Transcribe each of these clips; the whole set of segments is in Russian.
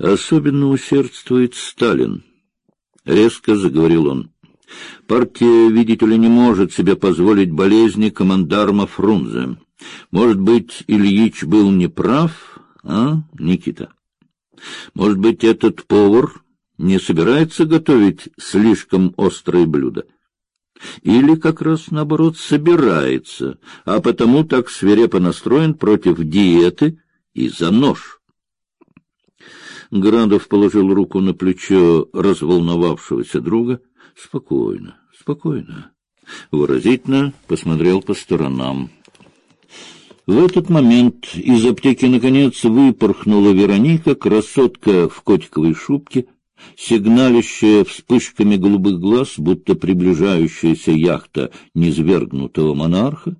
Особенно усердствует Сталин. Резко заговорил он. Партия, видите ли, не может себе позволить болезни командарма Фрунзе. Может быть, Ильич был неправ, а, Никита? Может быть, этот повар не собирается готовить слишком острые блюда? Или как раз наоборот собирается, а потому так свирепо настроен против диеты и за нож? Градов положил руку на плечо разволновавшегося друга. Спокойно, спокойно. Выразительно посмотрел по сторонам. В этот момент из аптеки наконец выпорхнула Вероника, красотка в котиковой шубке, сигналящая вспышками голубых глаз, будто приближающаяся яхта низвергнутого монарха.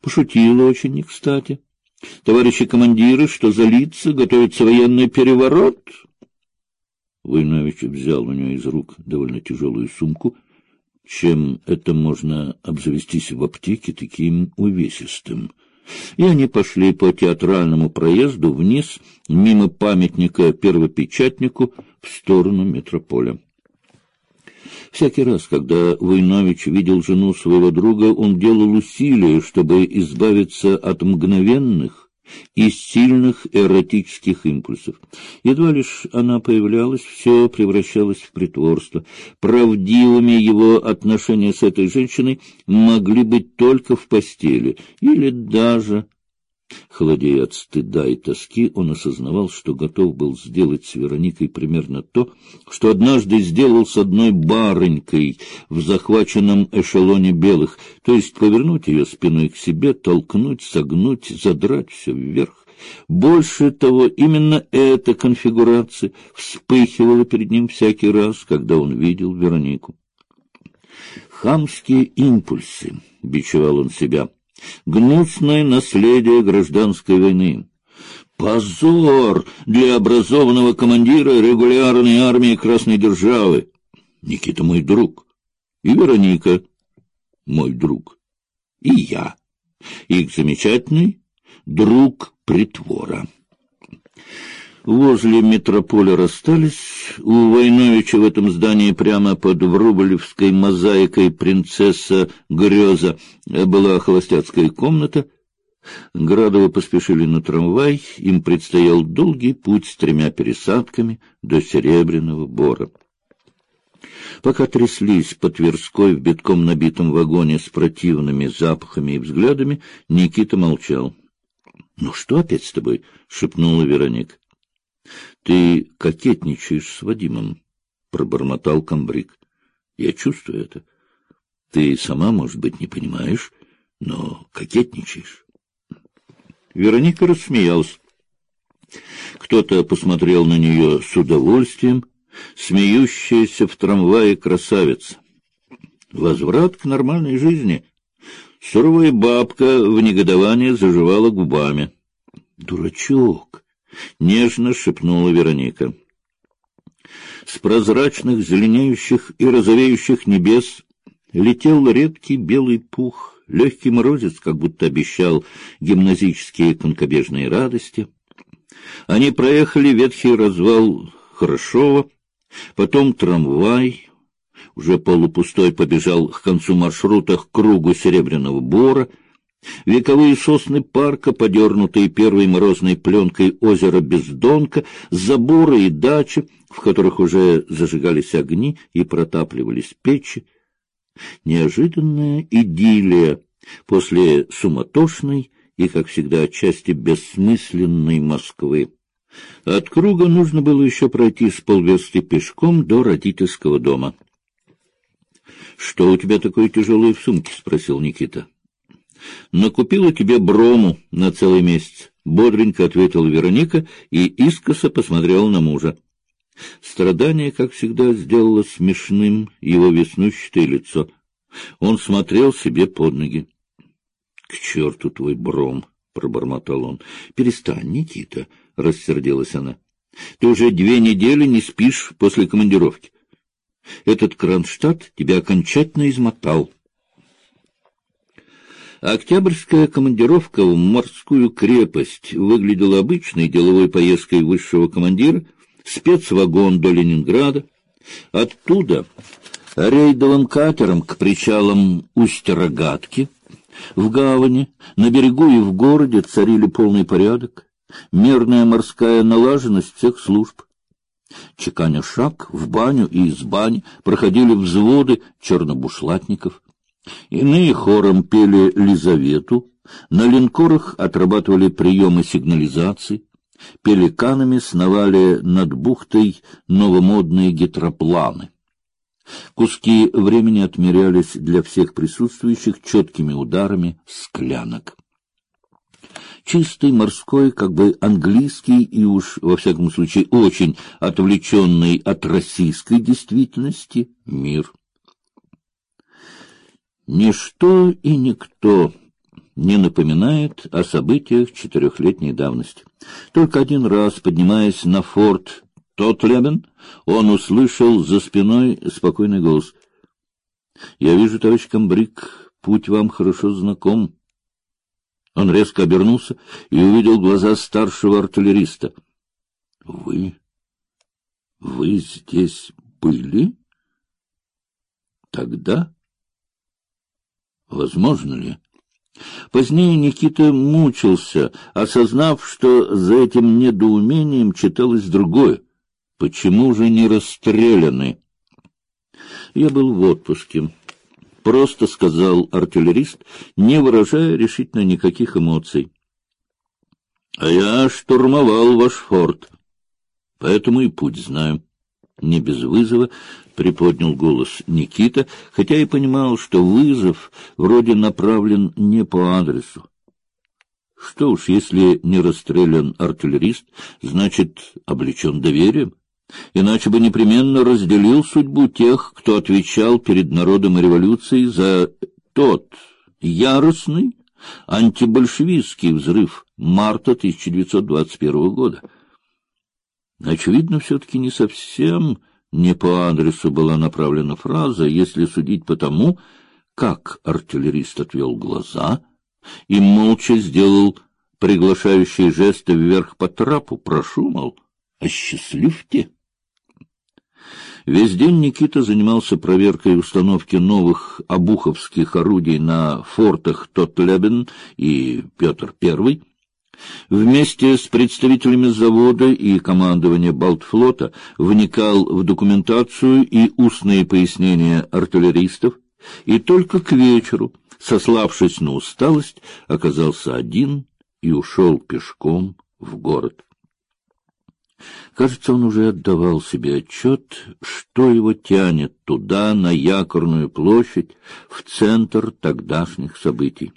Пошутила очень не кстати. Товарищи командиры, что за лица, готовится военный переворот? Войнович взял у нее из рук довольно тяжелую сумку. Чем это можно обзавестись в аптеке таким увесистым? И они пошли по театральному проезду вниз, мимо памятника первопечатнику, в сторону метрополя. Всякий раз, когда Войнович видел жену своего друга, он делал усилия, чтобы избавиться от мгновенных и сильных эротических импульсов. Едва лишь она появлялась, все превращалось в притворство. Правдивыми его отношения с этой женщиной могли быть только в постели или даже Холодея от стыда и тоски, он осознавал, что готов был сделать с Вероникой примерно то, что однажды сделал с одной барынькой в захваченном эшелоне белых, то есть повернуть ее спиной к себе, толкнуть, согнуть, задрать все вверх. Больше того, именно эта конфигурация вспыхивала перед ним всякий раз, когда он видел Веронику. «Хамские импульсы», — бичевал он себя, — гнусное наследие гражданской войны. Позор для образованного командира регулярной армии Красной Державы. Никита мой друг. И Вероника мой друг. И я. Их замечательный друг притвора. Возле метрополя расстались. У Войновича в этом здании прямо под Врублевской мозаикой принцесса Греза была холостяцкая комната. Градовы поспешили на трамвай, им предстоял долгий путь с тремя пересадками до Серебряного Бора. Пока тряслись по Тверской в битком набитом вагоне с противными запахами и взглядами, Никита молчал. — Ну что опять с тобой? — шепнула Вероника. — Ты кокетничаешь с Вадимом, — пробормотал комбриг. — Я чувствую это. Ты сама, может быть, не понимаешь, но кокетничаешь. Вероника рассмеялась. Кто-то посмотрел на нее с удовольствием, смеющаяся в трамвае красавица. Возврат к нормальной жизни. Суровая бабка в негодовании заживала губами. Дурачок! — нежно шепнула Вероника. С прозрачных, зеленеющих и розовеющих небес летел редкий белый пух, легкий морозец, как будто обещал гимназические конкобежные радости. Они проехали ветхий развал Хорошова, потом трамвай, уже полупустой побежал к концу маршрута к кругу Серебряного Бора — Вековые сосны парка, подернутые первой морозной пленкой озера Бездонка, заборы и дачи, в которых уже зажигались огни и протапливались печи. Неожиданная идиллия после суматошной и, как всегда, отчасти бессмысленной Москвы. От круга нужно было еще пройти с полверсты пешком до родительского дома. — Что у тебя такое тяжелое в сумке? — спросил Никита. Накупила тебе брому на целый месяц, — бодренько ответила Вероника и искоса посмотрела на мужа. Страдание, как всегда, сделало смешным его веснущатое лицо. Он смотрел себе под ноги. — К черту твой бром! — пробормотал он. — Перестань, Никита! — рассердилась она. — Ты уже две недели не спишь после командировки. Этот Кронштадт тебя окончательно измотал. — Октябрьская командировка в морскую крепость выглядела обычной деловой поездкой высшего командира, спецвагон до Ленинграда, оттуда рейдовым катером к причалам Усть-Рогатки, в гавани, на берегу и в городе царили полный порядок, мерная морская налаженность всех служб. Чеканя шаг, в баню и из бани проходили взводы чернобушлатников. Иные хором пели Лизавету, на линкорах отрабатывали приемы сигнализации, пеликанами сновали над бухтой новомодные гидропланы. Куски времени отмерялись для всех присутствующих четкими ударами склянок. Чистый морской, как бы английский и уж во всяком случае очень отвлеченный от российской действительности мир. Ничто и никто не напоминает о событиях четырехлетней давности. Только один раз, поднимаясь на форт Тотлебен, он услышал за спиной спокойный голос. — Я вижу, товарищ Камбрик, путь вам хорошо знаком. Он резко обернулся и увидел глаза старшего артиллериста. — Вы... вы здесь были? — Тогда? Возможно ли? Позднее Никита мучился, осознав, что за этим недоумением читалось другое. Почему же не расстреляны? Я был в отпуске. Просто сказал артиллерист, не выражая решительно никаких эмоций. А я штурмовал ваш форт, поэтому и путь знаю. Не без вызова приподнял голос Никита, хотя и понимал, что вызов вроде направлен не по адресу. Что уж, если не расстрелян артиллерист, значит, облечен доверием иначе бы непременно разделил судьбу тех, кто отвечал перед народом и революцией за тот яростный антибольшевистский взрыв марта 1921 года. Очевидно, все-таки не совсем не по адресу была направлена фраза, если судить по тому, как артиллерист отвел глаза и молча сделал приглашающие жесты вверх по трапу, прошу, мол, осчастливьте. Весь день Никита занимался проверкой установки новых обуховских орудий на фортах Тотлебен и Петр I. Вместе с представителями завода и командования Балтфлота вникал в документацию и устные пояснения артиллеристов, и только к вечеру, сославшись на усталость, оказался один и ушел пешком в город. Кажется, он уже отдавал себе отчет, что его тянет туда, на якорную площадь, в центр тогдашних событий.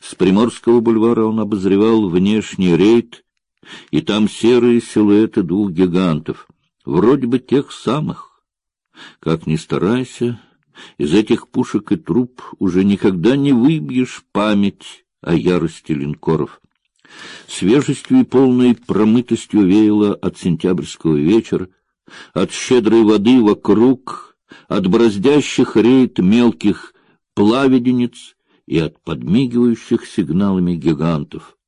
С Приморского бульвара он обозревал внешний рейд, и там серые силуэты двух гигантов, вроде бы тех самых. Как ни старайся, из этих пушек и труб уже никогда не выбьешь память о ярости линкоров. Свежестью и полной промытостью веяло от сентябрьского вечера, от щедрой воды вокруг, от бороздящих рейд мелких плаведениц и от подмигивающих сигналами гигантов.